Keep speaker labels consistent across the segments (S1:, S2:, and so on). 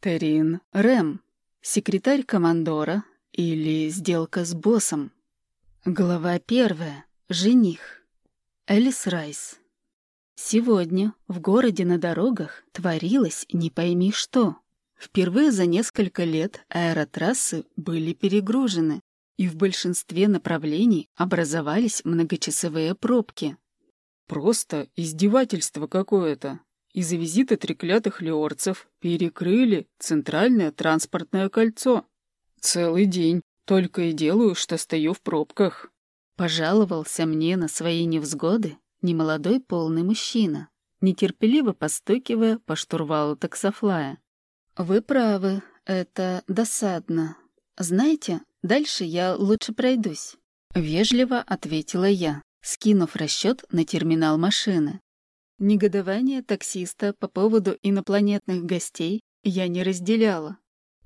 S1: Терин Рэм. Секретарь командора или сделка с боссом. Глава первая. Жених. Элис Райс. Сегодня в городе на дорогах творилось не пойми что. Впервые за несколько лет аэротрассы были перегружены, и в большинстве направлений образовались многочасовые пробки.
S2: Просто издевательство какое-то. Из-за визита треклятых леорцев перекрыли центральное транспортное кольцо. Целый день только и делаю, что стою в пробках.
S1: Пожаловался мне на свои невзгоды немолодой полный мужчина, нетерпеливо постукивая по штурвалу таксофлая. «Вы правы, это досадно. Знаете, дальше я лучше пройдусь», — вежливо ответила я, скинув расчет на терминал машины. Негодование таксиста по поводу инопланетных гостей я не разделяла.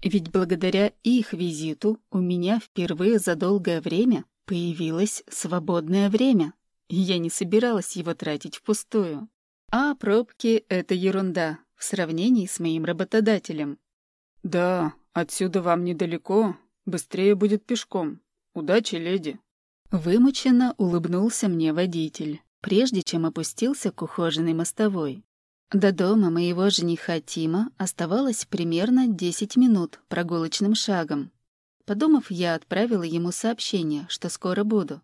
S1: Ведь благодаря их визиту у меня впервые за долгое время появилось свободное время, и я не собиралась его тратить впустую. А пробки — это ерунда в сравнении с моим работодателем.
S2: «Да, отсюда вам недалеко. Быстрее будет пешком. Удачи, леди!»
S1: Вымученно улыбнулся мне водитель, прежде чем опустился к ухоженной мостовой. До дома моего жениха Тима оставалось примерно 10 минут прогулочным шагом. Подумав, я отправила ему сообщение, что скоро буду.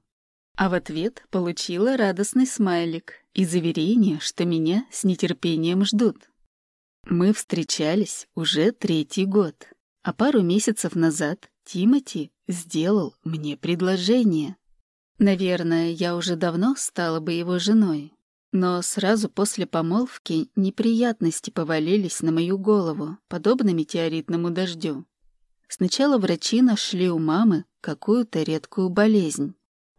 S1: А в ответ получила радостный смайлик и заверение, что меня с нетерпением ждут. Мы встречались уже третий год, а пару месяцев назад Тимати сделал мне предложение. Наверное, я уже давно стала бы его женой, но сразу после помолвки неприятности повалились на мою голову, подобно метеоритному дождю. Сначала врачи нашли у мамы какую-то редкую болезнь.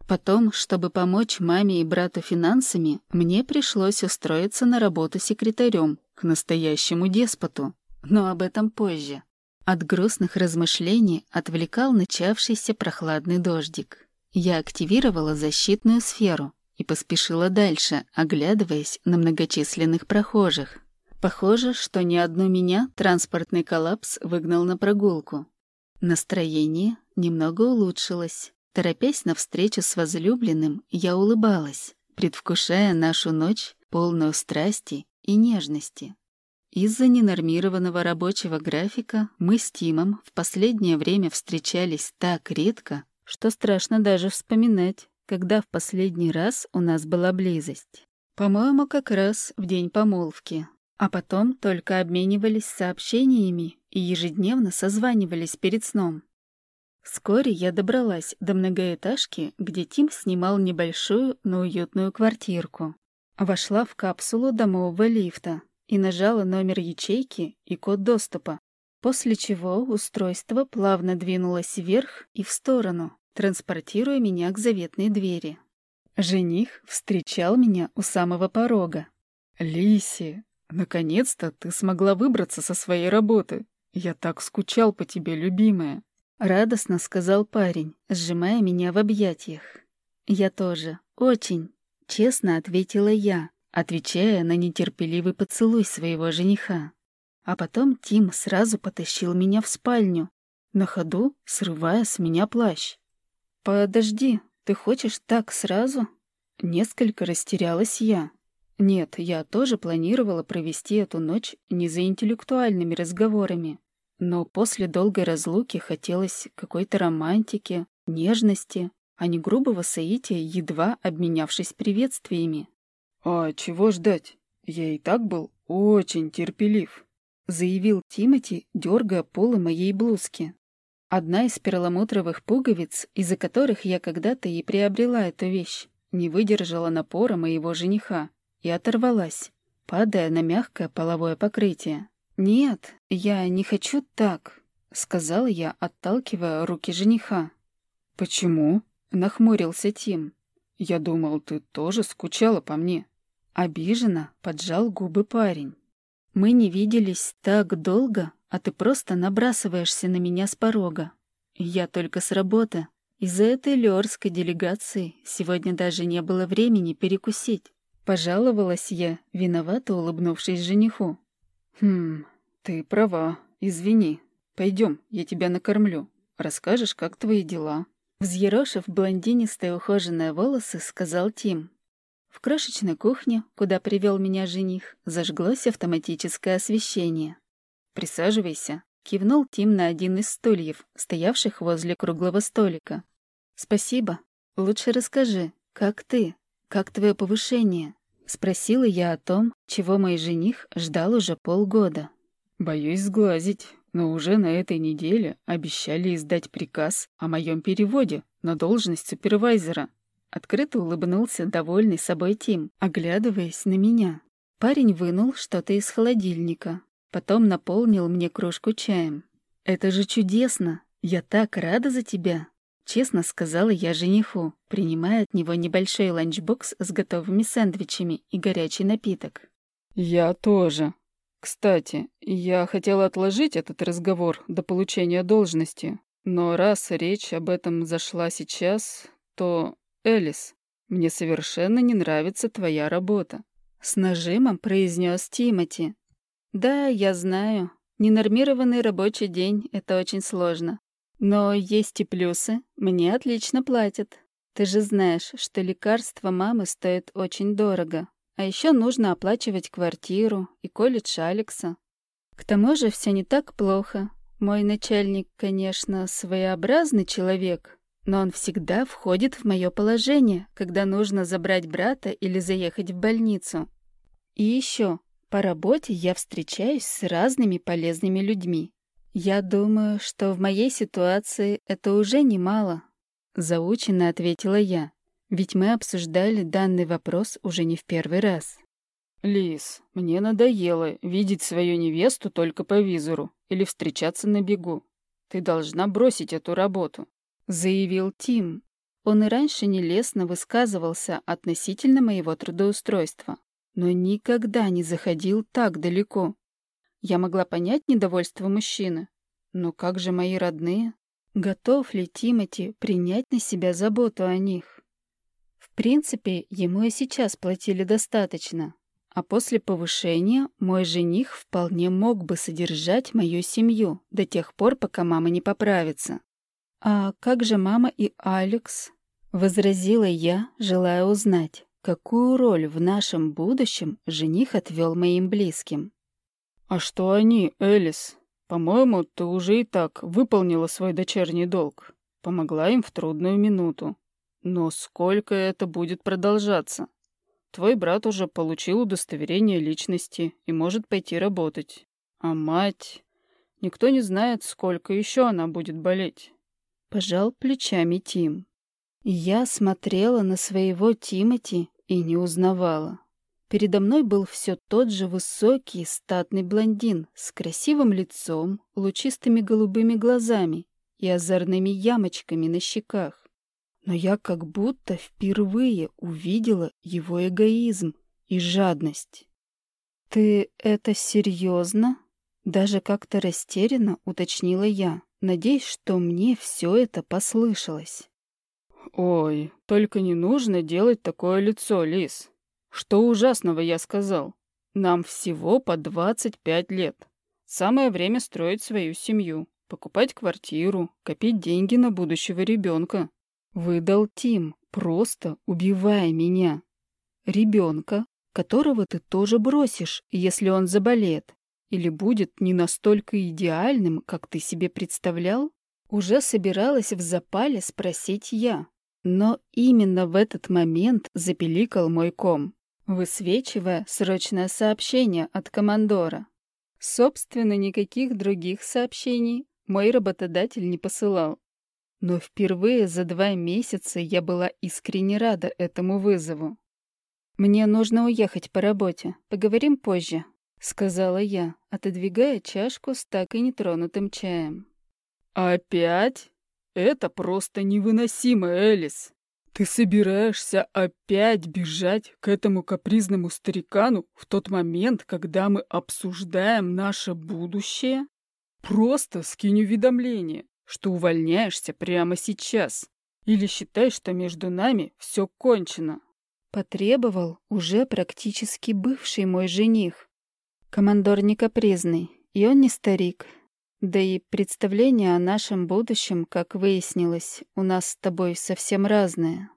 S1: Потом, чтобы помочь маме и брату финансами, мне пришлось устроиться на работу секретарем к настоящему деспоту. Но об этом позже. От грустных размышлений отвлекал начавшийся прохладный дождик. Я активировала защитную сферу и поспешила дальше, оглядываясь на многочисленных прохожих. Похоже, что ни одну меня транспортный коллапс выгнал на прогулку. Настроение немного улучшилось. Торопясь на встречу с возлюбленным, я улыбалась, предвкушая нашу ночь, полную страсти и нежности. Из-за ненормированного рабочего графика мы с Тимом в последнее время встречались так редко, что страшно даже вспоминать, когда в последний раз у нас была близость. По-моему, как раз в день помолвки. А потом только обменивались сообщениями и ежедневно созванивались перед сном. Вскоре я добралась до многоэтажки, где Тим снимал небольшую, но уютную квартирку. Вошла в капсулу домового лифта и нажала номер ячейки и код доступа, после чего устройство плавно двинулось вверх и в сторону, транспортируя меня к заветной двери. Жених встречал меня у самого порога.
S2: «Лиси, наконец-то ты смогла выбраться со своей работы. Я так скучал по тебе, любимая».
S1: Радостно сказал парень, сжимая меня в объятиях. «Я тоже. Очень», — честно ответила я, отвечая на нетерпеливый поцелуй своего жениха. А потом Тим сразу потащил меня в спальню, на ходу срывая с меня плащ. «Подожди, ты хочешь так сразу?» Несколько растерялась я. Нет, я тоже планировала провести эту ночь не за интеллектуальными разговорами, но после долгой разлуки хотелось какой-то романтики, нежности, а не грубого соития, едва обменявшись приветствиями.
S2: «А чего ждать? Я и так был очень терпелив», —
S1: заявил Тимати, дергая полы моей блузки. Одна из перламутровых пуговиц, из-за которых я когда-то и приобрела эту вещь, не выдержала напора моего жениха и оторвалась, падая на мягкое половое покрытие. «Нет, я не хочу так», — сказала я, отталкивая руки жениха.
S2: «Почему?» — нахмурился Тим. «Я думал, ты тоже скучала по мне».
S1: Обиженно поджал губы парень. «Мы не виделись так долго, а ты просто набрасываешься на меня с порога. Я только с работы. Из-за этой лёрской делегации сегодня даже не было времени перекусить». Пожаловалась я, виновато улыбнувшись жениху.
S2: «Хм, ты права. извини. Пойдем, я тебя накормлю. Расскажешь, как твои дела?»
S1: Взъерошив блондинистые ухоженные волосы, сказал Тим. В крошечной кухне, куда привел меня жених, зажглось автоматическое освещение. «Присаживайся», — кивнул Тим на один из стульев, стоявших возле круглого столика. «Спасибо. Лучше расскажи, как ты? Как твое повышение?» Спросила я о том, чего мой жених ждал уже полгода.
S2: «Боюсь сглазить, но уже на этой неделе обещали издать приказ о моем переводе на должность супервайзера». Открыто улыбнулся довольный собой Тим, оглядываясь на меня. Парень вынул что-то из холодильника, потом наполнил мне кружку чаем. «Это же чудесно! Я так рада за тебя!» Честно сказала я жениху, принимая от него небольшой ланчбокс с готовыми сэндвичами и горячий напиток. «Я тоже. Кстати, я хотела отложить этот разговор до получения должности, но раз речь об этом зашла сейчас, то «Элис, мне совершенно не нравится твоя работа», —
S1: с нажимом произнес Тимати. «Да, я знаю. Ненормированный рабочий день — это очень сложно. Но есть и плюсы. Мне отлично платят. Ты же знаешь, что лекарства мамы стоят очень дорого. А еще нужно оплачивать квартиру и колледж Алекса. К тому же все не так плохо. Мой начальник, конечно, своеобразный человек, но он всегда входит в мое положение, когда нужно забрать брата или заехать в больницу. И еще, по работе я встречаюсь с разными полезными людьми. Я думаю, что в моей ситуации это уже немало. Заученно ответила я, ведь мы обсуждали данный вопрос уже не в первый раз.
S2: «Лис, мне надоело видеть свою невесту только по визору или встречаться на бегу. Ты должна бросить эту работу
S1: заявил Тим. Он и раньше нелестно высказывался относительно моего трудоустройства, но никогда не заходил так далеко. Я могла понять недовольство мужчины, но как же мои родные? Готов ли Тимати принять на себя заботу о них? В принципе, ему и сейчас платили достаточно, а после повышения мой жених вполне мог бы содержать мою семью до тех пор, пока мама не поправится. «А как же мама и Алекс?» — возразила я, желая узнать, какую роль в нашем будущем жених отвел моим близким.
S2: «А что они, Элис? По-моему, ты уже и так выполнила свой дочерний долг. Помогла им в трудную минуту. Но сколько это будет продолжаться? Твой брат уже получил удостоверение личности и может пойти работать. А мать... Никто не знает, сколько еще она будет болеть.
S1: Пожал плечами Тим. Я смотрела на своего Тимати и не узнавала. Передо мной был все тот же высокий, статный блондин с красивым лицом, лучистыми голубыми глазами и озорными ямочками на щеках. Но я как будто впервые увидела его эгоизм и жадность. «Ты это серьезно?» Даже как-то растерянно уточнила я надеясь, что мне все это послышалось.
S2: «Ой, только не нужно делать такое лицо, Лис. Что ужасного я сказал? Нам всего по 25 лет. Самое время строить свою семью, покупать квартиру, копить деньги на будущего ребенка.
S1: Выдал Тим, просто убивая меня. Ребенка, которого ты тоже бросишь, если он заболеет. Или будет не настолько идеальным, как ты себе представлял? Уже собиралась в запале спросить я. Но именно в этот момент запеликал мой ком, высвечивая срочное сообщение от командора. Собственно, никаких других сообщений мой работодатель не посылал. Но впервые за два месяца я была искренне рада этому вызову. «Мне нужно уехать по работе. Поговорим позже», — сказала я, отодвигая чашку с так и нетронутым чаем.
S2: «Опять? Это просто невыносимо, Элис. Ты собираешься опять бежать к этому капризному старикану в тот момент, когда мы обсуждаем наше будущее? Просто скинь уведомление, что увольняешься прямо сейчас. Или считай, что между нами все кончено».
S1: Потребовал уже практически бывший мой жених. Командор не капризный, и он не старик. Да и представление о нашем будущем, как выяснилось, у нас с тобой совсем разное.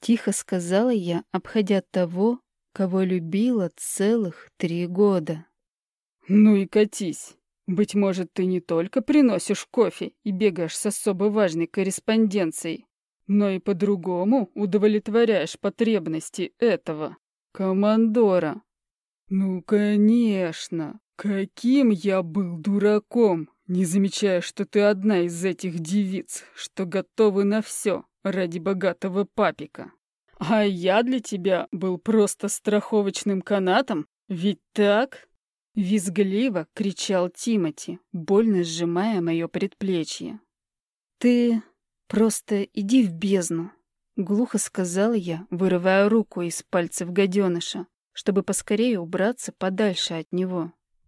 S1: Тихо сказала я, обходя того, кого любила целых три года.
S2: «Ну и катись. Быть может, ты не только приносишь кофе и бегаешь с особо важной корреспонденцией, но и по-другому удовлетворяешь потребности этого командора. Ну, конечно, каким я был дураком, не замечая, что ты одна из этих девиц, что готовы на все ради богатого папика. А я для тебя был просто страховочным канатом, ведь так?
S1: Визгливо кричал Тимати, больно сжимая мое предплечье. «Ты просто иди в бездну», — глухо сказала я, вырывая руку из пальцев гаденыша, чтобы поскорее убраться подальше от него.